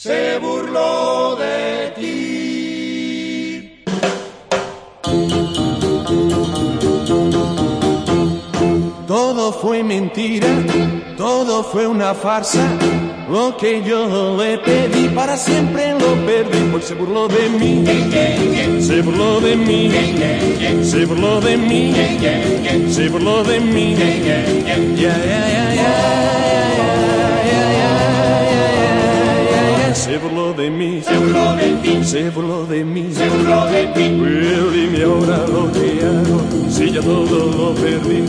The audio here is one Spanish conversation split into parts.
se burló de ti. Todo fue mentira, todo fue una farsa. Lo que yo le pedí para siempre lo perdí, porque se burló de mí, se burló de mí, se burló de mí, se burló de mí. Ya, ya, ya, ya, se burló de ti, se burló de mí, se burló de ti. Pero ahora lo que hago, si ya todo lo perdí.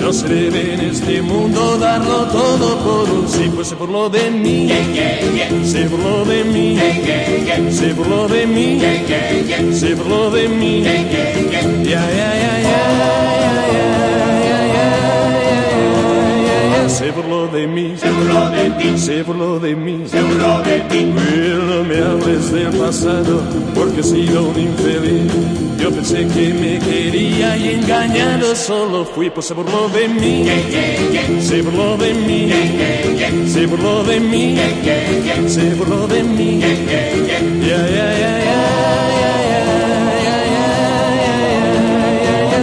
No se debe en este mundo darlo todo por un sí, pues se burló de mí, yeah, yeah, yeah. se burló de mí, se burló de mí, se burló de mí, ya, ya, ya, ya. Se burló de mí. Se ti, se burló de mí, se burló de ti. Pero no me hables del pasado, porque he sido un infeliz. Yo pensé que me quería y engañado solo fui, pues se burló de mí, se burló de mí, se burló de mí, se burló de mí. Ya, ya, ya, ya.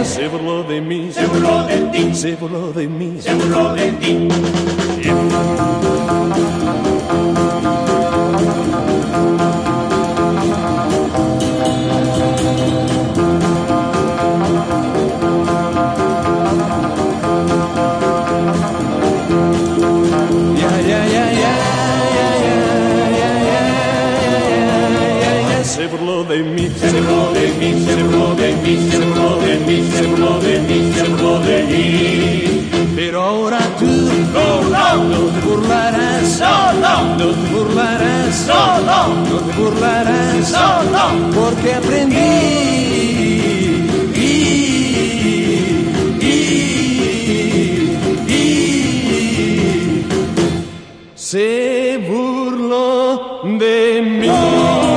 Se burló de mí, se burló de ti, se burló de mí, se burló de ti. Burló de mí, Se burló de mí, se burló de mí, se burló de mí, se burló de mí, se burló de mí. pero ahora tú No, no, te burlarás, no, no, te burlarás, no, no, no te burlarás, no, no. porque aprendí. Se burló de mí.